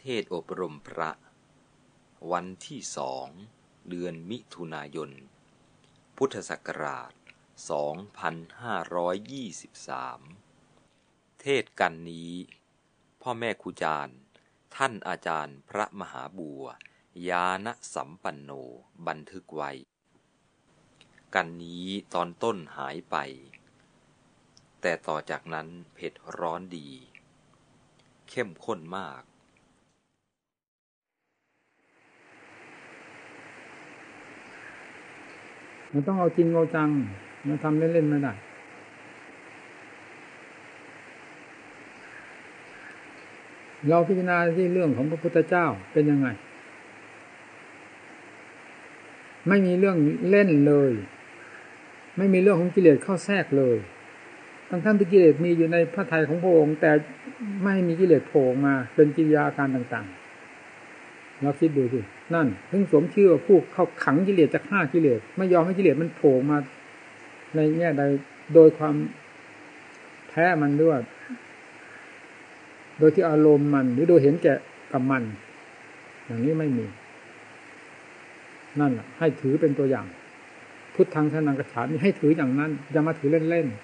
เทศอบรมพระ วันที่สอง เดือนมิถุนายน พุทธศักราช 2523 เทศกันนี้ พ่อแม่ครูจารย์ ท่านอาจารย์พระมหาบัว ยานสัมปันโน บันทึกไว้ กันนี้ตอนต้นหายไป แต่ต่อจากนั้นเผ็ดร้อนดี เข้มข้นมาก มันต้องเอาจริงเอาจังมันทำเล่นๆไม่ได้เราพิจารณาที่เรื่องของพระพุทธเจ้าเป็นยังไง ไม่มีเรื่องเล่นเลย ไม่มีเรื่องของกิเลสเข้าแทรกเลยทั้งท่านที่กิเลสมีอยู่ในพระทัยของพระองค์แต่ไม่มีกิเลสโผล่มาเป็นกิริยาการต่างๆ เราคิดดูสินั่นถึงสมชื่อว่าผู้เข้าขังกิเลสจะฆ่ากิเลสไม่ยอมให้กิเลสมันโผล่มา ในแง่ใดโดยความแพ้มันด้วยโดยที่อารมณ์มัน หรือโดยเห็นแก่กับมัน อย่างนี้ไม่มี นั่นแหละให้ถือเป็นตัวอย่าง พุทธังสนังกระฉามีให้ถืออย่างนั้นอย่ามาถือเล่นๆ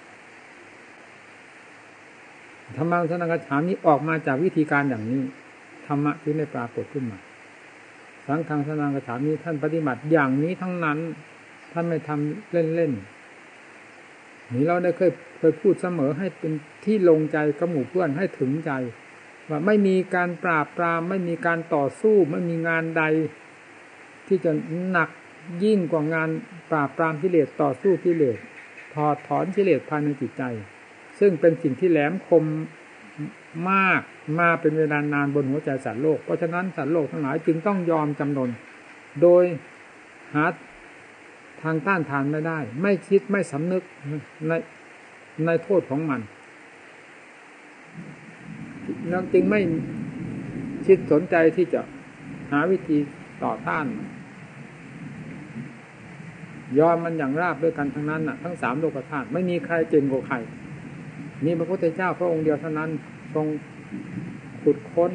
ธรรมังสนังกระฉามีออกมาจากวิธีการอย่างนี้ธรรมะที่ได้ปรากฏขึ้นมา สังฆังสนังกระฉามนี้ท่านปฏิบัติอย่างนี้ทั้งนั้น ท่านไม่ทำเล่นๆนี่เราได้เคยเคยพูดเสมอให้เป็นที่ลงใจกับหมู่เพื่อนให้ถึงใจ ว่าไม่มีการปราบปราม ไม่มีการต่อสู้ ไม่มีงานใด ที่จะหนักยิ่งกว่างานปราบปรามกิเลสต่อสู้กิเลสถอดถอนกิเลสภายในจิตใจ ซึ่งเป็นสิ่งที่แหลมคม มากมาเป็นเวลานานบนหัวใจสัตว์โลก เพราะฉะนั้นสัตว์โลกทั้งหลายจึงต้องยอมจำนน โดยหาทางต้านทานไม่ได้ ไม่คิดไม่สำนึกในในโทษของมันแล้วจึงไม่คิดสนใจที่จะหาวิธีต่อต้าน ยอมมันอย่างราบด้วยกันทั้งนั้นน่ะ ทั้งสามโลกธาตุไม่มีใครเก่งกว่าใคร มีพระพุทธเจ้าพระองค์เดียวเท่านั้นทรงขุดค้น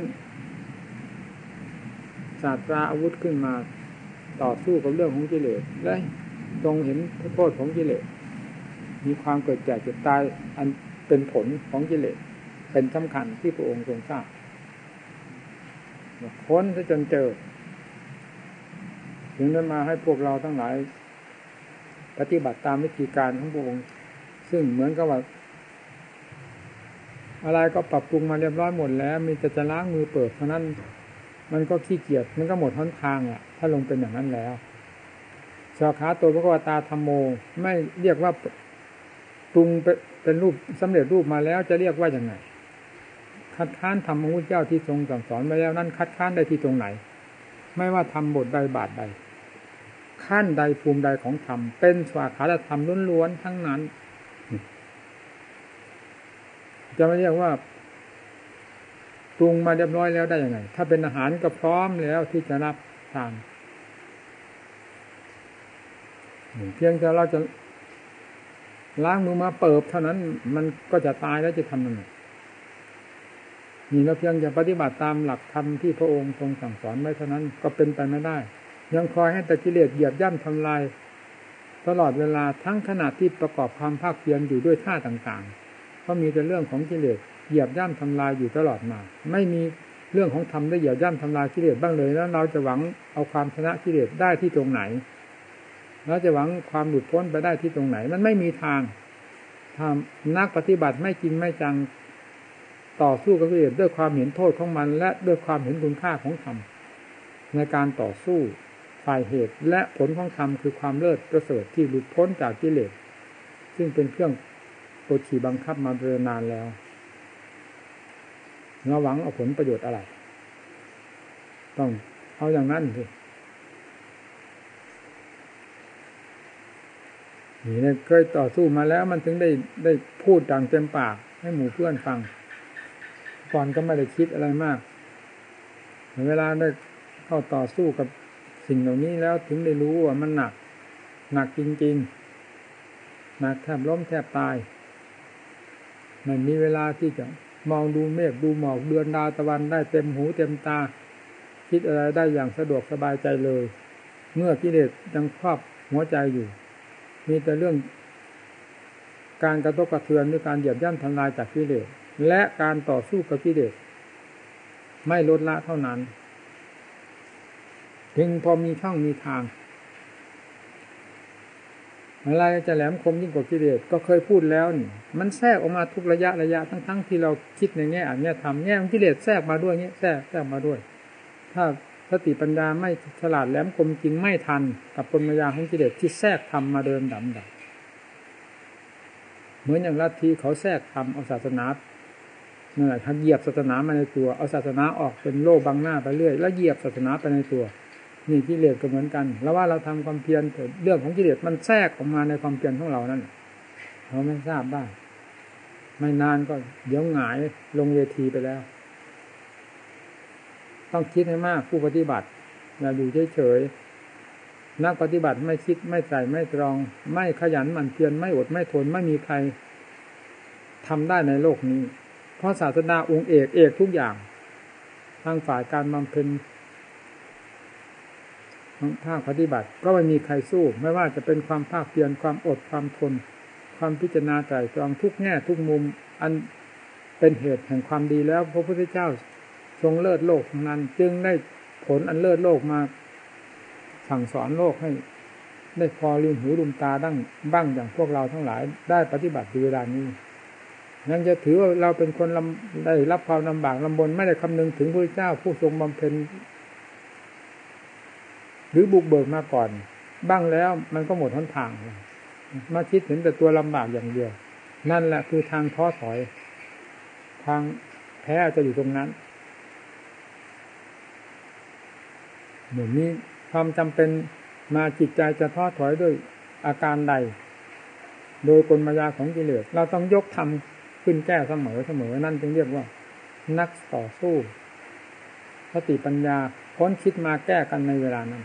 ศาสตราอาวุธขึ้นมาต่อสู้กับเรื่องของกิเลสและทรงเห็นโทษของกิเลสมีความเกิดแก่เจ็บตายอันเป็นผลของกิเลสเป็นสำคัญที่พระองค์ทรงทราบค้นจนเจอ ถึงได้มาให้พวกเราทั้งหลาย ปฏิบัติตามวิธีการของพระองค์ ซึ่งเหมือนกับว่า อะไรก็ปรับปรุงมาเรียบร้อยหมดแล้ว มีแต่จะล้างมือเปิดเพราะนั้นมันก็ขี้เกียจมันก็หมดท้นทางอะ ถ้าลงเป็นอย่างนั้นแล้วสาขาตัวพระกวตาธรรมโม ไม่เรียกว่าปรุงเป็นรูปสำเร็จรูปมาแล้วจะเรียกว่าอย่างไงคัดค้านธรรมของพระเจ้าที่ทรงสั่งสอนมาแล้วนั้นคัดค้านได้ที่ตรงไหน ไม่ว่าทำบทใดบาทใดขั้นใดภูมิใดของธรรมเป็นสวาขาธรรมล้วนๆทั้งนั้น จะไม่เรียกว่าปรุงมาเรียบร้อยแล้วได้ยังไง ถ้าเป็นอาหารก็พร้อมแล้วที่จะรับทานเพียงแต่เราจะล้างมือมาเปิบเท่านั้น มันก็จะตายแล้วจะทำยังไงนี่เราเพียงจะปฏิบัติตามหลักธรรมที่พระองค์ทรงสั่งสอนไว้เท่านั้นก็เป็นไปไม่ได้ ยังคอยให้แต่กิเลสเหยียบย่ำทำลาย ตลอดเวลาทั้งขณะที่ประกอบความภาคเพียรอยู่ด้วยท่าต่างๆ เพราะมีแต่เรื่องของกิเลสเหยียบย่ำทำลายอยู่ตลอดมา ไม่มีเรื่องของธรรมได้เหยียบย่ำทำลายกิเลสบ้างเลยแล้วเราจะหวังเอาความชนะกิเลสได้ที่ตรงไหนเราจะหวังความหลุดพ้นไปได้ที่ตรงไหน มันไม่มีทางทำนักปฏิบัติไม่จริงไม่จังต่อสู้กับกิเลสด้วยความเห็นโทษของมัน และด้วยความเห็นคุณค่าของธรรมในการต่อสู้ฝ่ายเหตุและผลของธรรมคือความเลิศประเสริฐที่หลุดพ้นจากกิเลสซึ่งเป็นเครื่อง กดขี่บังคับมาเดินนานแล้วเราหวังเอาผลประโยชน์อะไร ต้องเอาอย่างนั้นสินี่เนี่ยเคยต่อสู้มาแล้วมันถึงได้ได้พูดดังเต็มปาก ให้หมู่เพื่อนฟังก่อนก็ไม่ได้คิดอะไรมาก เวลาได้เข้าต่อสู้กับสิ่งเหล่านี้แล้วถึงได้รู้ว่ามันหนัก หนักจริง ๆ หนักแทบล้มแทบตาย มันมีเวลาที่จะมองดูเมฆดูหมอกเดือนดาวตะวันได้เต็มหูเต็มตา คิดอะไรได้อย่างสะดวกสบายใจเลย เมื่อกิเลสยังครอบหัวใจอยู่ มีแต่เรื่อง การกระทบกระเทือนหรือการเหยียบย่ำทำลายจากกิเลสและการต่อสู้กับกิเลสไม่ลดละเท่านั้น ถึงพอมีช่องมีทาง อะไรจะแหลมคมยิ่งกว่ากิเลสก็เคยพูดแล้วนี่มันแทรกออกมาทุกระยะระยะทั้งๆทที่เราคิดในแง่อันแง่ทำแง่ของกิเลสแทรกมาด้วยเงี้ยแทรกแทรกมาด้วย ถ้าสติปัญญาไม่ฉลาดแหลมคมจริงไม่ทัน กับปนมายาของกิเลสที่แทรกทำมาเดินดำดับเหมือนอย่างลัทธิเขาแทรกทำเอาศาสนาเนี่ยทัเหยียบศาสนามาในตัว เอาศาสนาออกเป็นโลกบังหน้าไปเรื่อย แล้วเหยียบศาสนาไปในตัว นี่กิเลสก็เหมือนกันแล้วว่าเราทำความเพียรเรื่องของกิเลสมันแทรกออกมาในความเพียรของเรานั่นเราไม่ทราบบ้างไม่นานก็เดี๋ยวหงายลงเวทีไปแล้ว ต้องคิดให้มากผู้ปฏิบัติอย่าอยู่เฉยๆนักปฏิบัติไม่คิดไม่ใส่ไม่ตรอง ไม่ขยันหมั่นเพียรไม่อดไม่ทนไม่มีใครทำได้ในโลกนี้ เพราะศาสนาองค์เอกเอกทุกอย่างทางฝ่ายการบำเพ็ญ ภาคปฏิบัติ ก็ไม่มีใครสู้ ไม่ว่าจะเป็นความภาคเพียรความอดความทน ความพิจารณาใจตรองทุกแง่ทุกมุม อันเป็นเหตุแห่งความดีแล้ว พระพุทธเจ้าทรงเลิศโลกนั้น จึงได้ผลอันเลิศโลกมา สั่งสอนโลกให้ ได้พอลืมหูลืมตาดั้งบ้างอย่างพวกเราทั้งหลาย ได้ปฏิบัติเวลานี้ยังจะถือว่าเราเป็นคนได้รับความลำบากลำบนไม่ได้คำนึงถึงพระเจ้าผู้ทรงบำเพ็ญ หรือบุกเบิกมาก่อน บ้างแล้วมันก็หมดหนทาง มาคิดเห็นแต่ตัวลำบากอย่างเดียว นั่นแหละคือทางท้อถอย ทางแพ้จะอยู่ตรงนั้นเหมือนนี้ความจำเป็นมาจิตใจจะท้อถอยด้วยอาการใด โดยกลมายาของกิเลสเราต้องยกทำขึ้นแก้เสมอเสมอนั่นจึงเรียกว่า นักต่อสู้สติปัญญาพ้นคิดมาแก้กันในเวลานั้น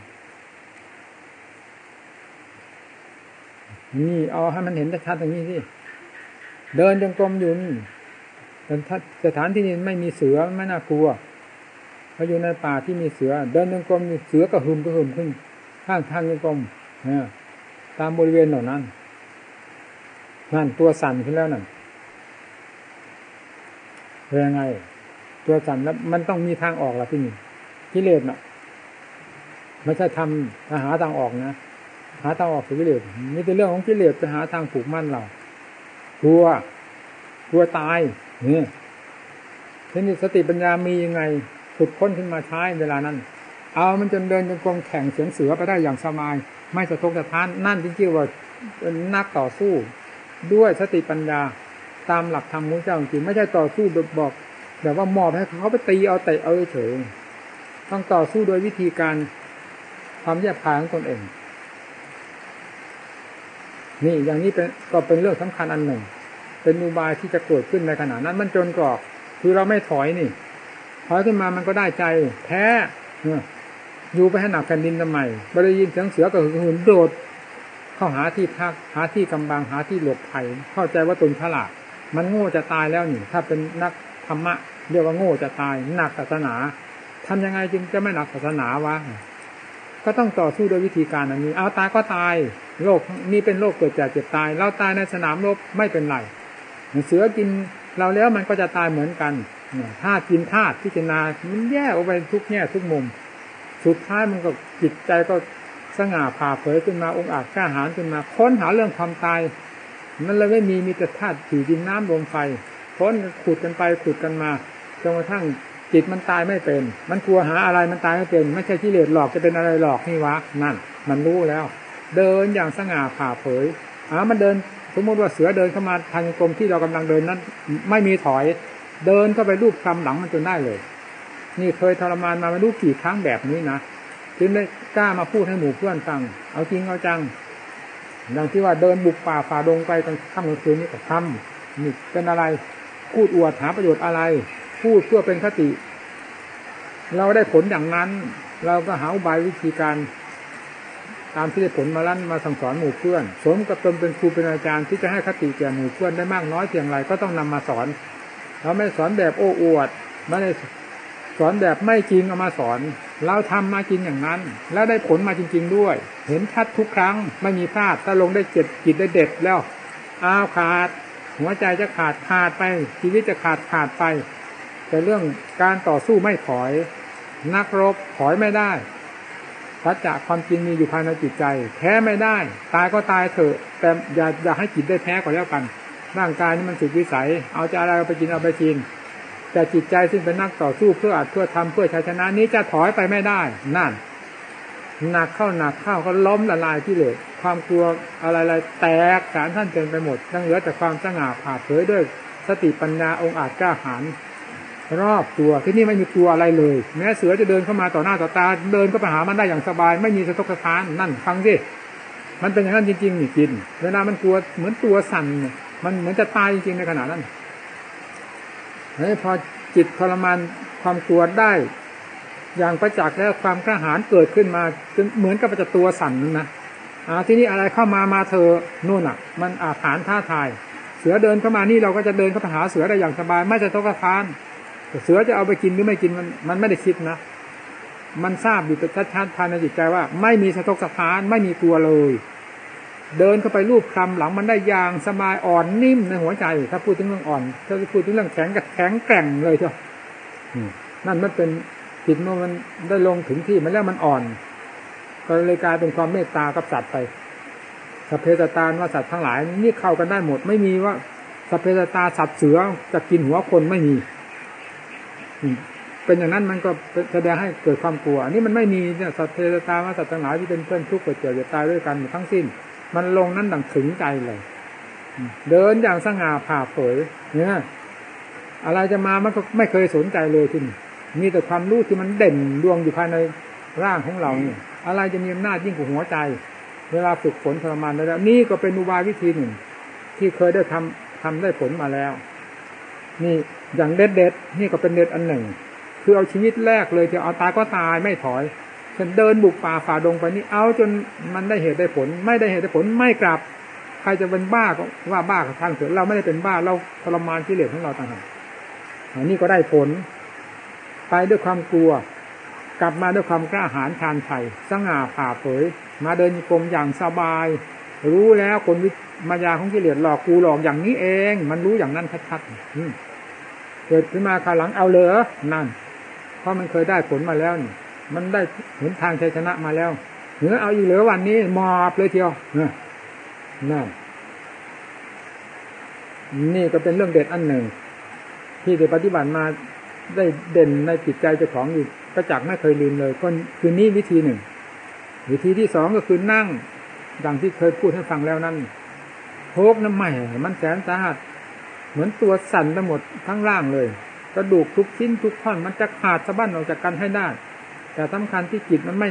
นี่เอาให้มันเห็นชัดๆอย่างนี้สิเดินจงกรมอยู่นี่สถานที่นี้ไม่มีเสือไม่น่ากลัวพออยู่ในป่าที่มีเสือ เดินจงกรมเสือก็หึมก็หึมขึ้น ข้างทางจงกรมนะตามบริเวณเหล่านั้นนั่นตัวสั่นขึ้นแล้วนั่นเป็นยังไง ตัวสั่นแล้วมันต้องมีทางออกละที่นี่กิเลสน่ะไม่ใช่ทำหาทางออกนะ หาทางออกจากกิเลสนี่เป็นเรื่องของกิเลสจะหาทางผูกมั่นเรากลัวกลัวตายนี่ทีนี้สติปัญญามียังไงขุดค้นขึ้นมาใช้เวลานั้น เอามันจนเดินจนกองแข่งเสียงเสือไปได้อย่างสบาย ไม่สะทกสะท้านนั่นจริงๆว่านนักต่อสู้ ด้วยสติปัญญาตามหลักธรรมของเจ้าจริงไม่ใช่ต่อสู้แบบบอกแบบว่ามอบให้เขาไปตีเอาเตะเอาเฉยต้องต่อสู้โดยวิธีการความแยบคายของตนเอง นี่อย่างนี้เป็นก็เป็นเรื่องสำคัญอันหนึ่ง เป็นอุบายที่จะเกิดขึ้นในขณะนั้น มันจนกรอกคือเราไม่ถอยนี่ถอยขึ้นมามันก็ได้ใจแพ้อยู่ไปให้หนักแผ่นดินทำไมไม่ได้ยินเสียงเสือก็หืนโดด เข้าหาที่พักหาที่กำบังหาที่หลบภัย เข้าใจว่าตนฉลาด มันโง่จะตายแล้วนี่ ถ้าเป็นนักธรรมะเรียกว่าโง่จะตายหนักศาสนาทำยังไงจึงจะไม่หนักศาสนาวะ ก็ต้องต่อสู้โดยวิธีการอันนี้ เอาตายก็ตาย โรคนี้เป็นโรคเกิดจากเจ็บตาย เราตายในสนามรบไม่เป็นไรเสือกินเราแล้วมันก็จะตายเหมือนกันธาตุกินธาตุพิจารณามันแยกออกไปทุกแง่ทุกมุม สุดท้ายมันก็จิตใจก็สง่าผ่าเผยขึ้นมาองค์อาจกล้าหาญขึ้นมาค้นหาเรื่องความตายมันเลยไม่มีมีแต่ธาตุถือดินน้ำลมไฟค้นขุดกันไปขุดกันมาจนกระทั่ง จิตมันตายไม่เป็น มันกลัวหาอะไรมันตายไม่เป็น ไม่ใช่ที่เลสหลอกจะเป็นอะไรหลอกนี่วะนั่น มันรู้แล้ว เดินอย่างสง่าผ่าเผยอ่ามันเดินสมมติว่าเสือเดินเข้ามาทางกรมที่เรากำลังเดินนั้น ไม่มีถอย เดินเข้าไปรูปคำหลังมันจนได้เลย นี่เคยทรมานมาไม่รู้กี่ครั้งแบบนี้นะจึงได้กล้ามาพูดให้หมู่เพื่อนฟัง เอาจริงเอาจังดังที่ว่าเดินบุกป่าฝ่าดงไปกลางค่ำกลางคืนนี่กับค่ำนี่เป็นอะไรพูดอวดหาประโยชน์อะไร พูดเพื่อเป็นคติ เราได้ผลอย่างนั้น เราก็หาอุบายวิธีการ ตามที่ได้ผลมาลั่นมาสั่งสอนหมู่เพื่อน สมกับตนเป็นครูเป็นอาจารย์ที่จะให้คติแก่หมู่เพื่อนได้มากน้อยเพียงไรก็ต้องนำมาสอน เราไม่สอนแบบโอ้อวดไม่ได้สอนแบบไม่จริงเอามาสอน เราทำมาจริงอย่างนั้น แล้วได้ผลมาจริง ๆด้วย เห็นชัดทุกครั้ง ไม่มีพลาดถ้าลงได้เจ็ดจิตได้เด็ดแล้วอ้าวขาด หัวใจจะขาดขาดไป ชีวิตจะขาดขาดไป แต่เรื่องการต่อสู้ไม่ถอย นักรบถอยไม่ได้สัจจะความจริงมีอยู่ภายในจิตใจ แพ้ไม่ได้ ตายก็ตายเถอะ แต่อย่าอย่าให้จิตได้แพ้ก็แล้วกัน ร่างกายนี่มันสุดวิสัย เอาจะอะไรไปกินเอาไปกิน แต่จิตใจซึ่งเป็นนักต่อสู้เพื่ออัดเพื่อทำเพื่อชัยชนะนี้จะถอยไปไม่ได้ นั่นหนักเข้าหนักเข้าก็ล้มละลายที่เหลยความกลัวอะไรๆแตกสารท่านเต็มไปหมดทั้งเหลือแต่ความสง่าผ่าเผยด้วยสติปัญญาองค์อาจกล้าหาญ รอบตัวที่นี่ไม่มีกลัวอะไรเลย แม้เสือจะเดินเข้ามาต่อหน้าต่อตา เดินก็ไปหามันได้อย่างสบาย ไม่มีสะทกสะท้านนั่นฟังสิมันเป็นอย่างนั้นจริงๆนี่กินเวลามันกลัวเหมือนตัวสั่นมันเหมือนจะตายจริงๆในขณะนั้นเฮ้ยพอจิตทรมานความกลัวได้ อย่างประจักษ์แล้วความกระหายเกิดขึ้นมาเหมือนกับจะตัวสั่นนั่นะอ่าที่นี่อะไรเข้ามามาเธอนู่นอะ มันอาถานท่าทาย เสือเดินเข้ามานี่เราก็จะเดินเข้าไปหาเสือได้อย่างสบาย ไม่จะตกทาน เสือจะเอาไปกินหรือไม่กินมันมันไม่ได้คิดนะ มันทราบอยู่ชัดๆภายในจิตใจว่า ไม่มีสะทกสะท้านไม่มีกลัวเลย เดินเข้าไปรูปคลำหลังมันได้ยางสบายอ่อนนิ่มในหัวใจ ถ้าพูดถึงเรื่องอ่อนถ้าพูดถึงเรื่องแข็งกับแข็งแกร่งเลยเจ้านั่นมันเป็นจิตเมื่อมันได้ลงถึงที่มันแล้วมันอ่อน ก็เลยกลายเป็นความเมตตากับสัตว์ไปสเพตตานว่าสัตว์ทั้งหลายนี่เข้ากันได้หมด ไม่มีว่าสเพตตาสัตว์เสือจะกินหัวคนไม่มี เป็นอย่างนั้นมันก็แสดงให้เกิดความกลัว อันนี้มันไม่มีเนี่ยสัตว์เทตาว่าสัตว์ทั้งหลายที่เป็นเพื่อนทุกข์เกิดเจ็บจะตายด้วยกันทั้งสิ้น มันลงนั้นดังถึงใจเลย เดินอย่างสง่าผ่าเผยเนี่ยอะไรจะมามันก็ไม่เคยสนใจเลยทีนี้มีแต่ความรู้ที่มันเด่นดวงอยู่ภายในร่างของเราเนี่ยอะไรจะมีอำนาจยิ่งกว่าหัวใจ เวลาฝึกฝนทรมานแล้วนี่ก็เป็นอุบายวิธีหนึ่ง ที่เคยได้ทำทำได้ผลมาแล้ว นี่ อย่างเด็ดเด็ดนี่ก็เป็นเด็ดอันหนึ่ง คือเอาชีวิตแรกเลยจะเอาตายก็ตายไม่ถอยฉันเดินบุกป่าฝ่าดงไปนี่เอาจนมันได้เหตุได้ผล ไม่ได้เหตุได้ผลไม่กลับ ใครจะเป็นบ้าก็ว่าบ้ากับทางเถอะเราไม่ได้เป็นบ้าเราทรมานกิเลสของเราต่างหากอันนี้ก็ได้ผล ไปด้วยความกลัว กลับมาด้วยความกล้าหาญชาญชัยสง่าผ่าเผย มาเดินกรมอย่างสบาย รู้แล้วคนวิมายาของกิเลสหลอกกูหลอกอย่างนี้เอง มันรู้อย่างนั้นชัดๆ เกิดขึ้นมาคาหลังเอาเลยนั่น เพราะมันเคยได้ผลมาแล้วนี่มันได้เห็นทางชัยชนะมาแล้วเหนือเอาอีกเหลือวันนี้มอบเลยเทียวนั่นนี่ก็เป็นเรื่องเด็ดอันหนึ่ง ที่ได้ปฏิบัติมาได้เด่นในจิตใจเจ้าของอยู่ประจักษ์ไม่เคยลืมเลยก็คือนี่วิธีหนึ่ง วิธีที่สองก็คือนั่ง ดังที่เคยพูดให้ฟังแล้วนั่นโพกน้ำใหม่มันแสนสาหัส เหมือนตัวสั่นไปหมดทั้งร่างเลยกระดูกทุกชิ้นทุกท่อนมันจะขาดสะบั้นออกจากกันให้ได้ แต่สำคัญที่จิตมันไม่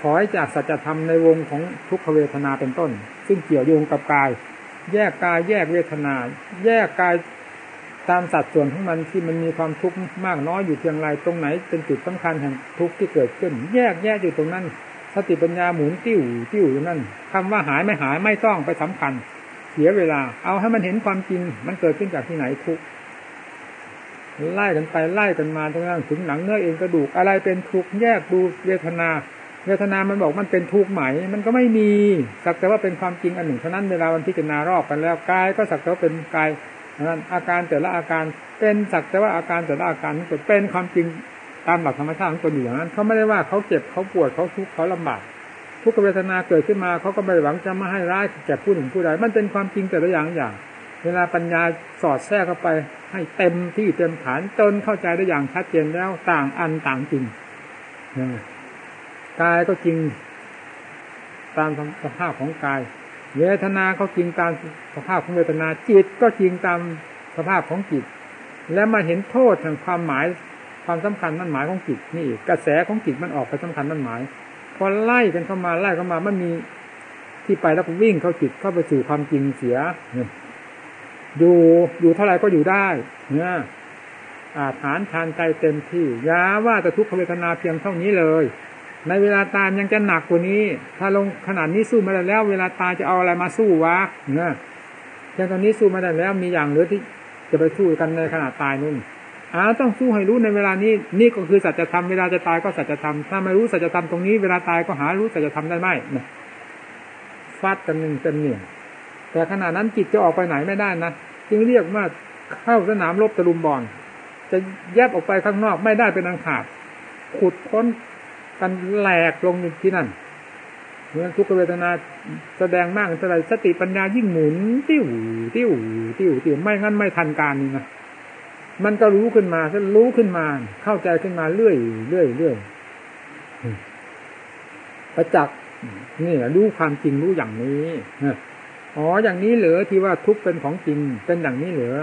ถอยจากสัจธรรมในวงของทุกขเวทนาเป็นต้น ซึ่งเกี่ยวโยงกับกาย แยกกายแยกเวทนา แยกกายตามสัดส่วนของมันที่มันมีความทุกข์มากน้อยอยู่เพียงไรตรงไหน เป็นจุดสำคัญแห่งทุกข์ที่เกิดขึ้น แยกแยกอยู่ตรงนั้นสติปัญญาหมุนติ้วติ้วอยู่นั่นคำว่าหายไม่หายไม่ต้องไปสำคัญ เสียเวลา เอาให้มันเห็นความจริง มันเกิดขึ้นจากที่ไหนทุกไล่กันไปไล่กันมาจนกระทั่งถึงหนังเนื้อเองกระดูกอะไรเป็นทุกแยกดูเวทนา เวทนามันบอกมันเป็นทุกข์ไหม มันก็ไม่มีสักแต่ว่าเป็นความจริงอันหนึ่งเท่านั้นเวลาวันพิจารณารอบกันแล้วกายก็สักแต่ว่าเป็นกายนั้นอาการแต่ละอาการเป็นสักแต่ว่าอาการแต่ละอาการเป็นความจริงตามหลักธรรมชาติของคนอยู่อย่างนั้นเขาไม่ได้ว่าเขาเจ็บเขาปวดเขาทุกข์เขาลำบาก ทุกขเวทนาเกิดขึ้นมาเขาก็ไม่หวังจะมาให้ร้ายแก่ผู้หนึ่งผู้ใดมันเป็นความจริงแต่ละอย่างอย่าง เวลาปัญญาสอดแทรกเข้าไป ให้เต็มที่เต็มฐานจนเข้าใจได้อย่างชัดเจนแล้วต่างอันต่างจริงกายก็จริง ตามสภาพของกาย เวทนาเขาจริงตามสภาพของเวทนาจิตก็จริงตามสภาพของจิต และมาเห็นโทษแห่งความหมายความสำคัญนั่นหมายของจิตนี่กระแสของจิตมันออกไปสำคัญนั่นหมาย อไล่กันเข้ามาไล่เข้ามามันมีที่ไปแล้วก็วิ่งเข้าจิตเข้าไปสู่ความจริงเสียอยู่อยู่เท่าไหร่ก็อยู่ได้ เนี่ยอาฐานทานใจเต็มที่ยาว่าแต่ทุกขเวทนาเพียงเท่านี้เลย ในเวลาตายยังจะหนักกว่านี้ ถ้าลงขนาดนี้สู้ไม่ได้แล้ว เวลาตายจะเอาอะไรมาสู้วะเนี่ยเพียงตอนนี้สู้ไม่ได้แล้วมีอย่างเหลือที่จะไปสู้กันในขณะตายนู่น อาต้องสู้ให้รู้ในเวลานี้ นี่ก็คือสัจธรรมเวลาจะตายก็สัจธรรมถ้าไม่รู้สัจธรรมตรงนี้เวลาตายก็หารู้สัจธรรมได้ไหมนี่ยฟาดกันหนึ่งเป็นเนี่ยแต่ขณะนั้นจิตจะออกไปไหนไม่ได้นะจึงเรียกว่าเข้าสนามรบตะลุมบอลจะแยบออกไปข้างนอกไม่ได้เป็นอังขาดขุดค้นกันแหลกลงที่นั่นเมื่อทุกขเวทนาแสดงมากเท่าไรสติปัญญายิ่งหมุน ติ้วติ้วติ้วติ้วไม่งั้นไม่ทันการนี่นะ มันก็รู้ขึ้นมาถ้ารู้ขึ้นมา เข้าใจขึ้นมาเรื่อยเรื่อยเรื่อยประจักษ์นี่รู้ความจริงรู้อย่างนี้อ๋ออย่างนี้เหรอที่ว่าทุกเป็นของจริงเป็นอย่างนี้เหรอ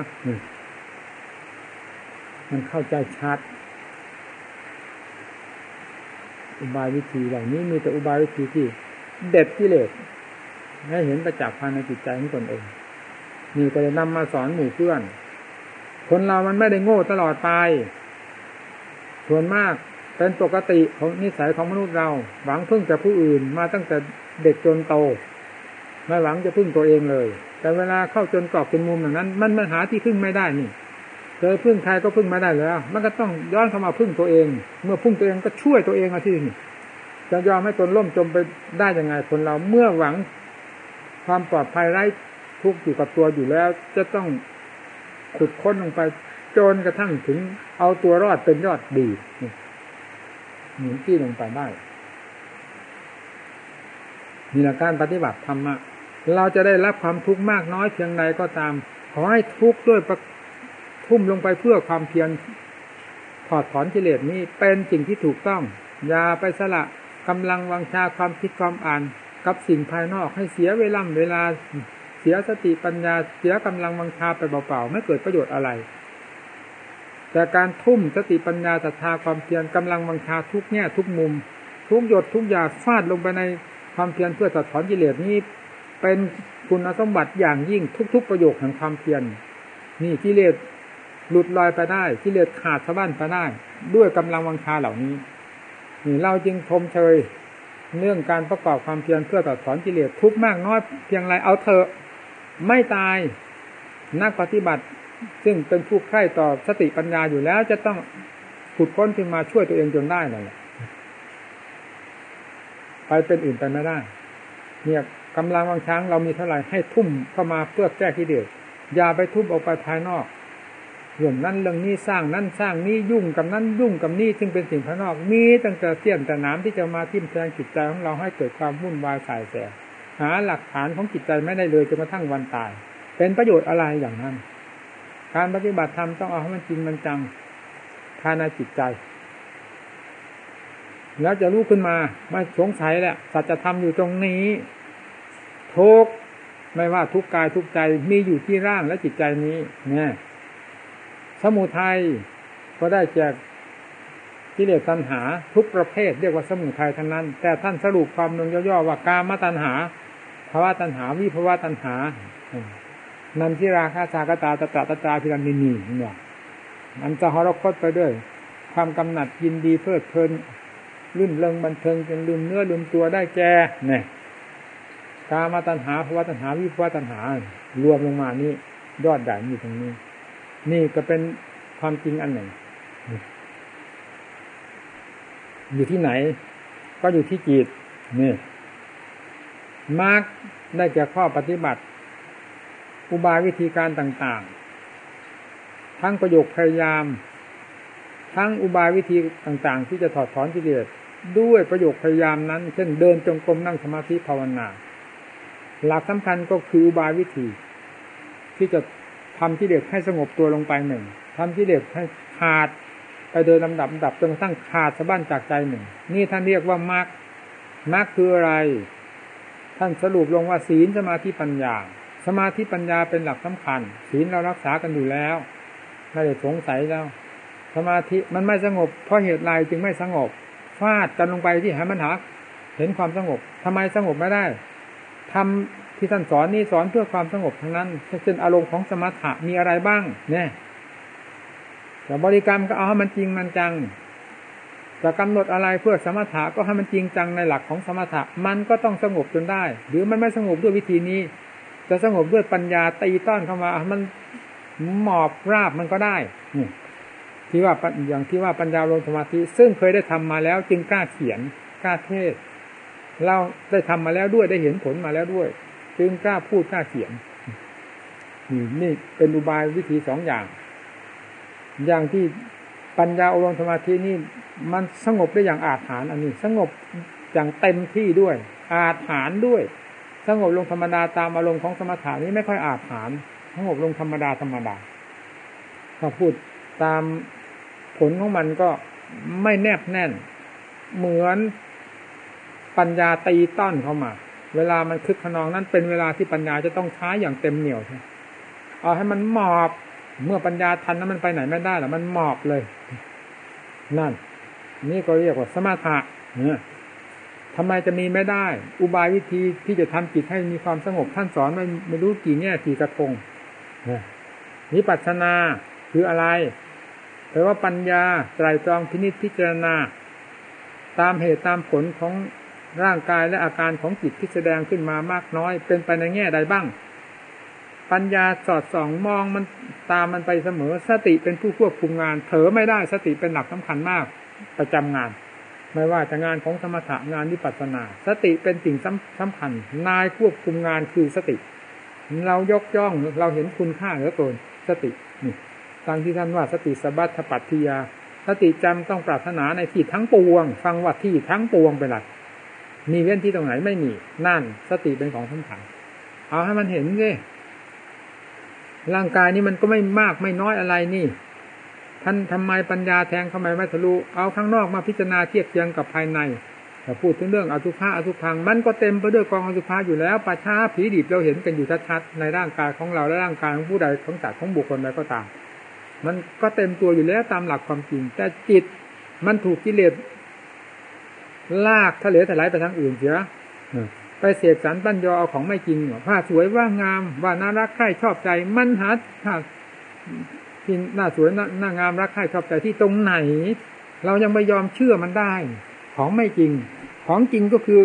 มันเข้าใจชัด อุบายวิธีเหล่านี้มีแต่อุบายวิธีที่ เด็ดกิเลสให้เห็นประจักษ์ภายในจิตใจของตนเองนี่ก็จะนำมาสอนหมู่เพื่อน คนเรามันไม่ได้โง่ตลอดไป ส่วนมากเป็นปกติของนิสัยของมนุษย์เรา หวังพึ่งแต่ผู้อื่นมาตั้งแต่เด็กจนโต ไม่หวังจะพึ่งตัวเองเลย แต่เวลาเข้าจนกรอบจนมุมอย่างนั้น มันมันหาที่พึ่งไม่ได้นี่เจอพึ่งใครก็พึ่งไม่ได้แล้ว มันก็ต้องย้อนเข้ามาพึ่งตัวเอง เมื่อพึ่งตัวเองก็ช่วยตัวเองอาที่นี่จะยอมให้ตนล่มจมไปได้ยังไงคนเราเมื่อหวังความปลอดภัยไร้ทุกข์อยู่กับตัวอยู่แล้ว จะต้อง ขุดค้นลงไปจนกระทั่งถึงเอาตัวรอดเป็นยอดดีหนุนที่ลงไปได้นี่แหละการปฏิบัติธรรมะเราจะได้รับความทุกข์มากน้อยเพียงใดก็ตาม ขอให้ทุกข์ด้วยทุ่มลงไปเพื่อความเพียรถอดถอนกิเลสนี้เป็นสิ่งที่ถูกต้อง อย่าไปสละกำลังวังชาความคิดความอ่าน กับสิ่งภายนอกให้เสียเวลาเวลา เสียสติปัญญาเสียกำลังวังชาไปเปล่าๆไม่เกิดประโยชน์อะไร แต่การทุ่มสติปัญญาศรัทธาความเพียรกำลังวังชาทุกแง่ทุกมุม ทุกหยดทุกอยาฟาดลงไปในความเพียรเพื่อตัดถอนกิเลสนี้ เป็นคุณสมบัติอย่างยิ่งทุก ๆ ประโยคแห่งความเพียรนี่กิเลสหลุดลอยไปได้กิเลสขาดสะบั้นไปได้ด้วยกำลังวังชาเหล่านี้นี่เราจึงชมเชยเรื่องการประกอบความเพียรเพื่อตัดถอนกิเลสทุกมากน้อยเพียงไรเอาเถอะ ไม่ตายนักปฏิบัติ ซึ่งเป็นผู้ใคร่ต่อสติปัญญาอยู่แล้วจะต้องขุดค้นขึ้นมาช่วยตัวเองจนได้นั่นแหละไปเป็นอื่นไปไม่ได้ เนี่ยกำลังวังช้างเรามีเท่าไหร่ให้ทุ่มเข้ามาเพื่อแก้ที่เดือดอย่าไปทุ่มออกไปภายนอกเรื่องนั้นเรื่องนี้สร้างนั้นสร้างนี้ยุ่งกับนั้นยุ่งกับนี้ซึ่งเป็นสิ่งภายนอกมีตั้งแต่เสี้ยนแต่น้ำที่จะมาทิ่มแทงจิตใจของเราให้เกิดความวุ่นวายสายแส หาหลักฐานของจิตใจไม่ได้เลยจนกระทั่งวันตาย เป็นประโยชน์อะไรอย่างนั้น การปฏิบัติธรรมต้องเอาให้มันจริงมันจังภายในจิตใจ แล้วจะรู้ขึ้นมาไม่สงสัยแหละสัจธรรมอยู่ตรงนี้ทุกไม่ว่าทุกกายทุกใจมีอยู่ที่ร่างและจิตใจนี้ เนี่ย สมุทัยก็ได้แจกกิเลสตัณหาทุกประเภทเรียกว่าสมุทัยทั้งนั้น แต่ท่านสรุปความลงย่อๆว่ากามตัณหา ภาวะตัณหาวิภาวะตัณหานันทิราคาชากตาตตาตตาพิรันนินีเนี่ยมันจะหรคตไปด้วย ความกำหนัดยินดีเพลิดเพลินลื่นเริงบันเทิงจนลืมเนื้อลืมตัวได้แก่เนี่ยกามาตัณหาภาวะตัณหาวิภาวะตัณหารวมลงมานี่ยอดใหญ่อยู่ตรงนี้ นี่ก็เป็นความจริงอันหนึ่ง อยู่ที่ไหน ก็อยู่ที่จิตนี่ มาร์กได้แก่ข้อปฏิบัติ อุบายวิธีการต่างๆ ทั้งประโยคพยายาม ทั้งอุบายวิธีต่างๆ ที่จะถอดถอนกิเลสด้วยประโยคพยายามนั้น เช่นเดินจงกรมนั่งสมาธิภาวนา หลักสำคัญก็คืออุบายวิธี ที่จะทำที่เด็กให้สงบตัวลงไปหนึ่งทำที่เด็กให้ขาดไปโดยลำดับดับจนกระทั่งขาดสะบั้นจากใจหนึ่ง นี่ท่านเรียกว่ามรรคมรรคคืออะไร ท่านสรุปลงว่าศีลสมาธิปัญญา สมาธิปัญญาเป็นหลักสำคัญ ศีลเรารักษากันอยู่แล้วไม่ได้สงสัยแล้ว สมาธิมันไม่สงบ เพราะเหตุไรจึงไม่สงบฟาดกันลงไปที่หามันหักเห็นความสงบทำไมสงบไม่ได้ทำที่ท่านสอนนี่สอนเพื่อความสงบทั้งนั้นเช่นอารมณ์ของสมถะมีอะไรบ้าง เนี่ยแต่บริกรรมก็เอาให้มันจริงมันจัง จะกำหนดอะไรเพื่อสมถะก็ให้มันจริงจังในหลักของสมถะมันก็ต้องสงบจนได้ หรือมันไม่สงบด้วยวิธีนี้ จะสงบด้วยปัญญาตีต้อนเข้ามามันหมอบราบมันก็ได้ที่ว่าอย่างที่ว่าปัญญาลงสมาธิซึ่งเคยได้ทำมาแล้ว จึงกล้าเขียนกล้าเทศเราได้ทำมาแล้วด้วยได้เห็นผลมาแล้วด้วย จึงกล้าพูดกล้าเขียนนี่เป็นอุบายวิธีสองอย่าง อย่างที่ปัญญาอบรมสมาธินี่ มันสงบได้อย่างอาถรรพ์อันนี้ สงบอย่างเต็มที่ด้วย อาถรรพ์ด้วย สงบลงธรรมดาตามอารมณ์ของสมถานี้ไม่ค่อยอาถรรพ์สงบลงธรรมดาธรรมดาถ้าพูดตามผลของมันก็ไม่แนบแน่น เหมือนปัญญาตีต้อนเข้ามา เวลามันคึกขนองนั้นเป็นเวลาที่ปัญญาจะต้องใช้อย่างเต็มเหนี่ยวใช่เอาให้มันหมอบเมื่อปัญญาทันนั้นมันไปไหนไม่ได้หรอมันหมอบเลย นั่น นี่ก็เรียกว่าสมาธิเนี่ยทำไมจะมีไม่ได้ อุบายวิธีที่จะทำจิตให้มีความสงบท่านสอนไม่ไม่รู้กี่แง่กี่กระทงนิปัสนาคืออะไรแปลว่าปัญญาไตรตรองพินิจพิจารณา ตามเหตุตามผลของร่างกายและอาการของจิตที่แสดงขึ้นมามากน้อย เป็นไปในแง่ใดบ้าง ปัญญาสอดส่องมองมันตามมันไปเสมอสติเป็นผู้ควบคุมงานเถอไม่ได้สติเป็นหลักสำคัญมาก ประจำงาน ไม่ว่าจะงานของสมถะงานวิปัสสนา สติเป็นสิ่งสำคัญ นายควบคุมงานคือสติ เรายกย่องเราเห็นคุณค่าเหลือเกินสตินี่ตามที่ท่านว่าสติสบัตถปัตติยา สติจำต้องปรารถนาในที่ทั้งปวง ฟังว่าที่ทั้งปวงเป็นหลักมีเว้นที่ตรงไหนไม่มีนั่นสติเป็นของสำคัญเอาให้มันเห็นสิร่างกายนี้มันก็ไม่มากไม่น้อยอะไรนี่ ท่านทำไมปัญญาแทงเข้าไปไม่ทะลุเอาข้างนอกมาพิจารณาเทียบเทียงกับภายในแต่พูดถึงเรื่องอสุภะอสุพัง มันก็เต็มไปด้วยกองอสุภะอยู่แล้วปัจฉาผีดิบเราเห็นกันอยู่ชัดๆในร่างกายของเราและร่างกายของผู้ใดของสัตว์ของบุคคลใดก็ตาม มันก็เต็มตัวอยู่แล้วตามหลักความจริง แต่จิตมันถูกกิเลสลากทะเลถลายไปทางอื่นเสียไปเสกสรรปั้นยอเอาของไม่จริงผ้าสวยว่างามว่าน่ารักใคร่ชอบใจ มันหา ที่น่าสวยน่างามรักใคร่ชอบใจที่ตรงไหน เรายังไม่ยอมเชื่อมันได้ ของไม่จริง ของจริงก็คือ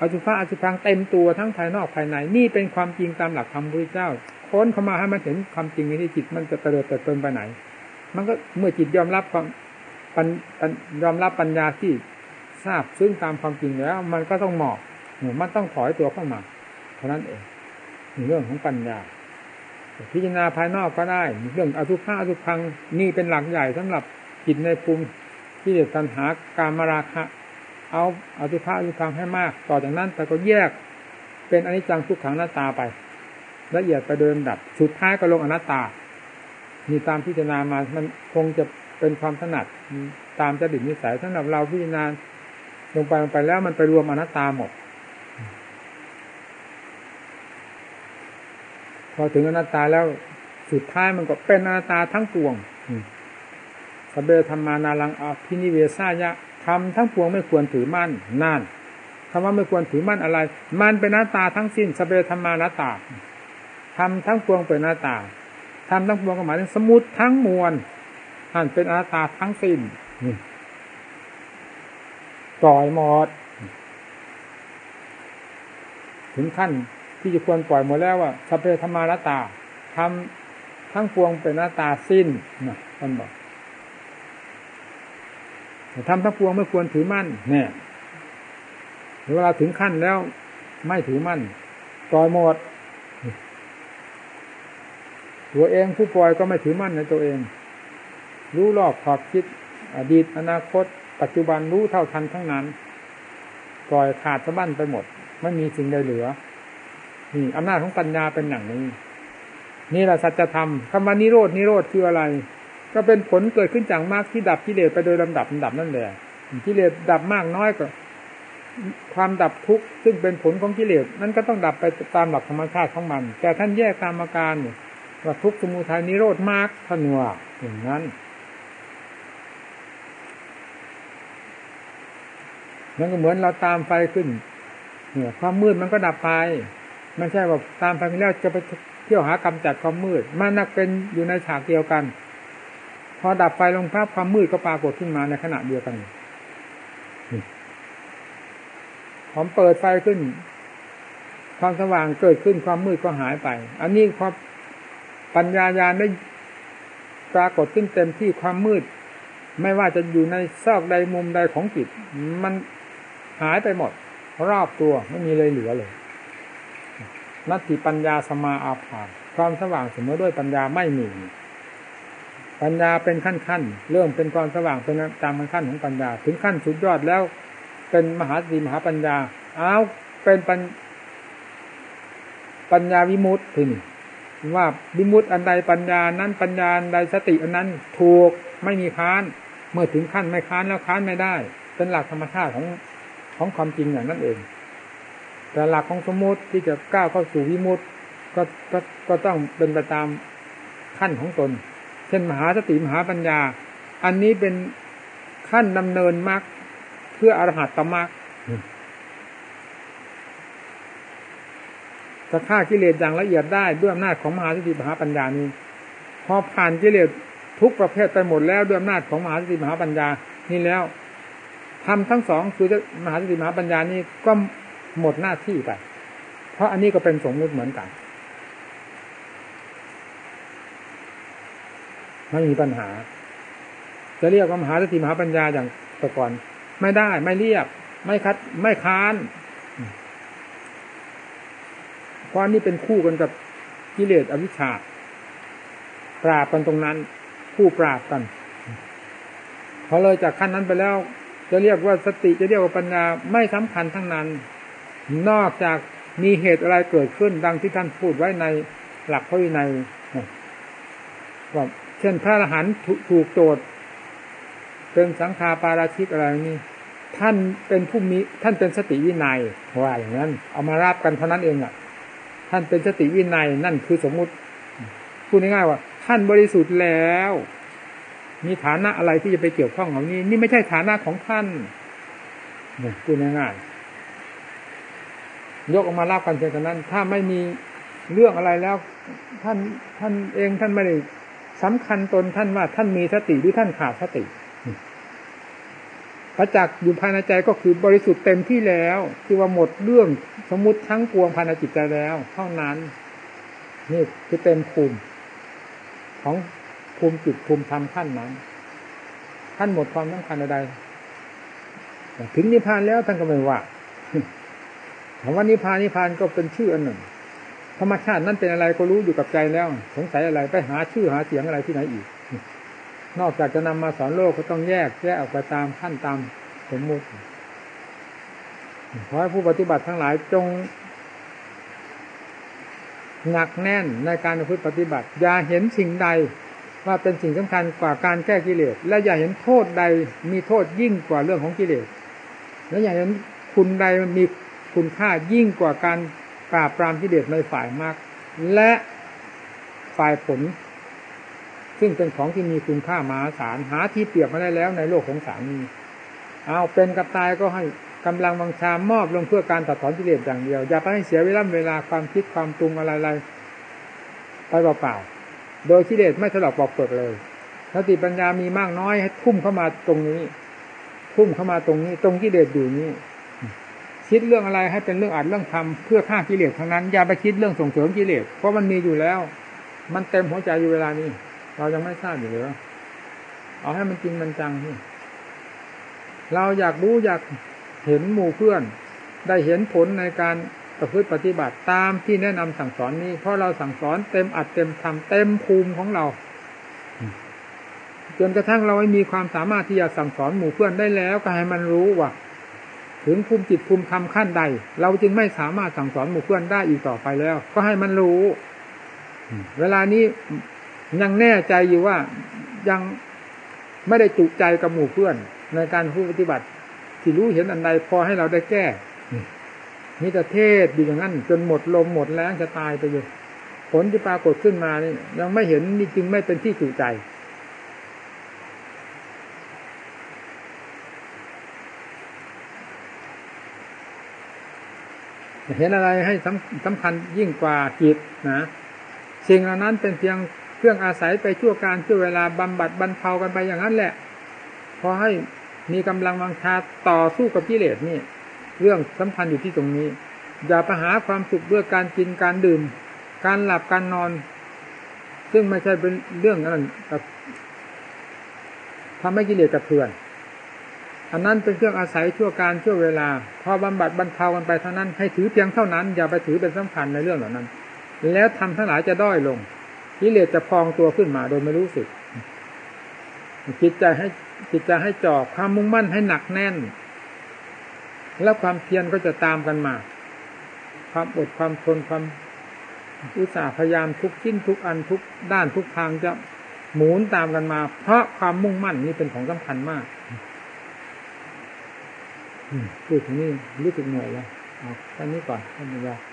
อสุภะอสุพังเต็มตัวทั้งภายนอกภายในนี่เป็นความจริงตามหลักธรรมพระเจ้าค้นเข้ามาให้มันเห็นความจริงในที่จิตมันจะเตลิดเติบโตไปไหน มันก็เมื่อจิตยอมรับความยอมรับปัญญาที่ทราบซึ่งตามความจริงแล้ว มันก็ต้องหมอบมันต้องถอยตัวเข้ามา เท่านั้นเองเรื่องของปัญญา พิจารณาภายนอกก็ได้ เรื่องอสุภะอสุพังนี่เป็นหลักใหญ่สำหรับจิตในภูมิที่จะตัณหาการมาราคะ เอาอสุภะอสุพังให้มาก ต่อจากนั้นแต่ก็แยกเป็นอนิจจังทุกขังหน้าตาไป ละเอียดไปโดยลำดับ สุดท้ายก็ลงอนัตตามีตามพิจารณามามันคงจะเป็นความถนัดตามจดิตนิสัยสำหรับเราพิจารณาลงไปลงไปแล้วมันไปรวมอนัตตาหมด พอถึงอนัตตาแล้วสุดท้ายมันก็เป็นอนัตตาทั้งปวงสเบธรรมานาลังอภินิเวสายะทำทั้งปวงไม่ควรถือมั่นนั่นคำว่าไม่ควรถือมั่นอะไร มันเป็นอนัตตาทั้งสิ้นสเบธรรมานาตาทำทั้งปวงเป็นอนัตตาทำทั้งปวงก็หมายถึงสมุดทั้งมวลท่านเป็นอนัตตาทั้งสิ้นปล่อยหมด ถึงขั้น ที่จะควรปล่อยหมดแล้วว่าสัพเพธรรมานตาทำทั้งปวงเป็นหน้าตาสิ้นนะท่านบอกทำทั้งปวงไม่ควรถือมั่นเนี่ยเวลาถึงขั้นแล้วไม่ถือมั่นปล่อยหมดตัวเองผู้ปล่อยก็ไม่ถือมั่นในตัวเอง รู้รอบขอบคิด อดีตอนาคต ปัจจุบันรู้เท่าทันทั้งนั้น ปล่อยขาดสะบั้นไปหมด ไม่มีสิ่งใดเหลือ นี่อำนาจของปัญญาเป็นอย่างนี้ นี่แหละสัจธรรมคำว่านิโรดนิโรธคืออะไร ก็เป็นผลเกิดขึ้นจากมากที่ดับกิเลสไปโดยลำดับลำดับนั่นแหละกิเลสดับมากน้อยก็ความดับทุกข์ซึ่งเป็นผลของกิเลสนั้นก็ต้องดับไปตามหลักธรรมชาติของมัน แต่ท่านแยกตามอาการว่าทุกข์สมุทัยนิโรธมากท่านว่าอย่างนั้นมันก็เหมือนเราตามไฟขึ้นเนี่ยความมืดมันก็ดับไป ไม่ใช่ว่าตามไฟไปแล้วจะไปเที่ยวหากำจัดความมืดมันนักเป็นอยู่ในฉากเดียวกัน พอดับไฟลงภาพความมืดก็ปรากฏขึ้นมาในขณะเดียวกันผมเปิดไฟขึ้น ความสว่างเกิดขึ้นความมืดก็หายไป อันนี้ความปัญญายาณได้ปรากฏขึ้นเต็มที่ความมืด ไม่ว่าจะอยู่ในซอกใดมุมใดของจิต มันหายไปหมด รอบตัวไม่มีเลยเหลือเลย นัตติปัญญาสมาอาภาความสว่างเสมอด้วยปัญญาไม่มีปัญญาเป็นขั้นขั้นเริ่มเป็นความสว่างเป็นตามขั้นของปัญญา ถึงขั้นสุดยอดแล้ว เป็นมหาสติมหาปัญญาอ้าวเป็นปัญปัญญาวิมุตติทีนี้ว่าวิมุตติอันใดปัญญานั้นปัญญาอันใดสติอันนั้นถูกไม่มีค้าน เมื่อถึงขั้นไม่ค้านแล้วค้านไม่ได้ เป็นหลักธรรมชาติของของความจริงอย่างนั้นเอง แต่หลักของสมมติที่จะก้าวเข้าสู่วิมุตติก็ก็ก็ต้องเป็นไปตามขั้นของตน เช่นมหาสติมหาปัญญา อันนี้เป็นขั้นดำเนินมรรคเพื่ออรหัตตมรรคจะฆ่ากิเลสอย่างละเอียดได้ด้วยอำนาจของมหาสติมหาปัญญานี้ พอผ่านกิเลสทุกประเภทไปหมดแล้วด้วยอำนาจของมหาสติมหาปัญญา นี่แล้วทำทั้งสองคือมหาสติมหาปัญญานี้ก็ หมดหน้าที่ไป เพราะอันนี้ก็เป็นสมมุติเหมือนกัน ไม่มีปัญหา จะเรียกว่ามหาสติมหาปัญญาอย่างแต่ก่อน ไม่ได้ไม่เรียกไม่คัด ไม่ค้านเพราะนี่เป็นคู่กันกับกิเลสอวิชชา ปราบกันตรงนั้น คู่ปราบกันพอเลยจากขั้นนั้นไปแล้ว จะเรียกว่าสติจะเรียกว่าปัญญาไม่สำคัญทั้งนั้น นอกจากมีเหตุอะไรเกิดขึ้นดังที่ท่านพูดไว้ในหลักพระวินัยว่าเช่นพระอรหันต์ถูกโจทย์เป็นสังฆาปาราชิกอะไรนี่ท่านเป็นผู้มีท่านเป็นสติวินัยว่าอย่างนั้น เอามารับกันเท่านั้นเองอะ ท่านเป็นสติวินัยนั่นคือสมมุติพูดง่ายๆว่า ท่านบริสุทธิ์แล้ว มีฐานะอะไรที่จะไปเกี่ยวข้องกับนี้ นี่ไม่ใช่ฐานะของท่านเนี่ยพูดง่ายๆ ยกออกมาลาบกันเพียงเท่านั้น ถ้าไม่มีเรื่องอะไรแล้ว ท่านท่านเองท่านไม่ได้สำคัญตนท่านว่าท่านมีสติหรือท่านขาดสติประจักษ์อยู่ภายในใจก็คือบริสุทธิ์เต็มที่แล้วคือว่าหมดเรื่องสมมติทั้งปวงภายในจิตใจแล้ว เท่านั้นนี่คือเต็มภูมิ ของภูมิจิตภูมิธรรมขั้นนั้นท่านหมดความสำคัญใดถึงนิพพานแล้วท่านก็ไม่ว่า คำว่านิพพานนิพพานก็เป็นชื่ออันหนึ่ง ธรรมชาตินั้นเป็นอะไรก็รู้อยู่กับใจแล้ว สงสัยอะไรไปหาชื่อหาเสียงอะไรที่ไหนอีก นอกจากจะนำมาสอนโลกก็ต้องแยกแยกออกไปตามขั้นตามสมมุติขอให้ผู้ปฏิบัติทั้งหลายจงหนักแน่นในการพิปฏิบัติ อย่าเห็นสิ่งใดว่าเป็นสิ่งสำคัญกว่าการแก้กิเลส และอย่าเห็นโทษใดมีโทษยิ่งกว่าเรื่องของกิเลส และอย่าเห็นคุณใดมี คุณค่ายิ่งกว่าการปราบปรามกิเลสในฝ่ายมากและฝ่ายผล ซึ่งเป็นของที่มีคุณค่ามหาศาลหาที่เปรียบมาได้แล้วในโลกของสามีเอาเป็นกับตายก็ให้กำลังวังชามอบลงเพื่อการตัดถอนกิเลสอย่างเดียว อย่าไปให้เสียเวลาเวลาความคิดความปรุงอะไรๆไปเปล่าๆโดยกิเลสไม่ถลอกปอกเปิดเลยสติปัญญามีมากน้อยให้ทุ่มเข้ามาตรงนี้ ทุ่มเข้ามาตรงนี้ ตรงกิเลสอยู่นี้ คิดเรื่องอะไรให้เป็นเรื่องอัดเรื่องทำเพื่อฆ่ากิเลสทั้งนั้น อย่าไปคิดเรื่องส่งเสริมกิเลสเพราะมันมีอยู่แล้ว มันเต็มหัวใจอยู่เวลานี้ เรายังไม่ทราบอยู่เลยเอาให้มันจริงมันจังนี่เราอยากรู้อยากเห็นหมู่เพื่อน ได้เห็นผลในการประพฤติปฏิบัติตามที่แนะนำสั่งสอนนี้ เพราะเราสั่งสอนเต็มอัดเต็มทำเต็มภูมิของเราจนกระทั่งเราไม่มีความสามารถที่จะสั่งสอนหมู่เพื่อนได้แล้วก็ให้มันรู้ว่า ถึงภูมิจิตภูมิธรรมขั้นใด เราจึงไม่สามารถสั่งสอนหมู่เพื่อนได้อีกต่อไปแล้ว ก็ให้มันรู้ เวลานี้ยังแน่ใจอยู่ว่ายังไม่ได้จุใจกับหมู่เพื่อน ในการผู้ปฏิบัติ ที่รู้เห็นอันใดพอให้เราได้แก้มีแต่เทศอยู่อย่างนั้น จนหมดลมหมดแรงจะตายไปอยู่ผลที่ปรากฏขึ้นมานี่ยังไม่เห็นนี่จึงไม่เป็นที่จุใจ เห็นอะไรให้สำคัญยิ่งกว่าจิตนะสิ่งเหล่านั้นเป็นเพียงเครื่องอาศัยไปชั่วการชั่วเวลาบำบัดบรรเทากันไปอย่างนั้นแหละพอให้มีกำลังวังชาต่อสู้กับกิเลสนี่ เรื่องสำคัญอยู่ที่ตรงนี้ อย่าไปหาความสุขด้วยการกินการดื่ม การหลับการนอน ซึ่งไม่ใช่เป็นเรื่องนั้นทำให้กิเลสกระเทือน อันนั้นเป็นเครื่องอาศัยชั่วการชั่วเวลา พอบำบัดบรรเทากันไปเท่านั้นให้ถือเพียงเท่านั้น อย่าไปถือเป็นสำคัญในเรื่องเหล่านั้น แล้วทำทั้งหลายจะด้อยลงกิเลสจะพองตัวขึ้นมาโดยไม่รู้สึกจิตใจให้จิตใจให้จอกความมุ่งมั่นให้หนักแน่น แล้วความเพียรก็จะตามกันมา ความอดความทนความอุตสาห์พยายามทุกชิ้นทุกอันทุกด้านทุกทางจะหมุนตามกันมา เพราะความมุ่งมั่นนี่เป็นของสำคัญมาก พูดถึงนี้รู้สึกเหนื่อยแล้วเอาแค่นี้ก่อนท่านอาจารย์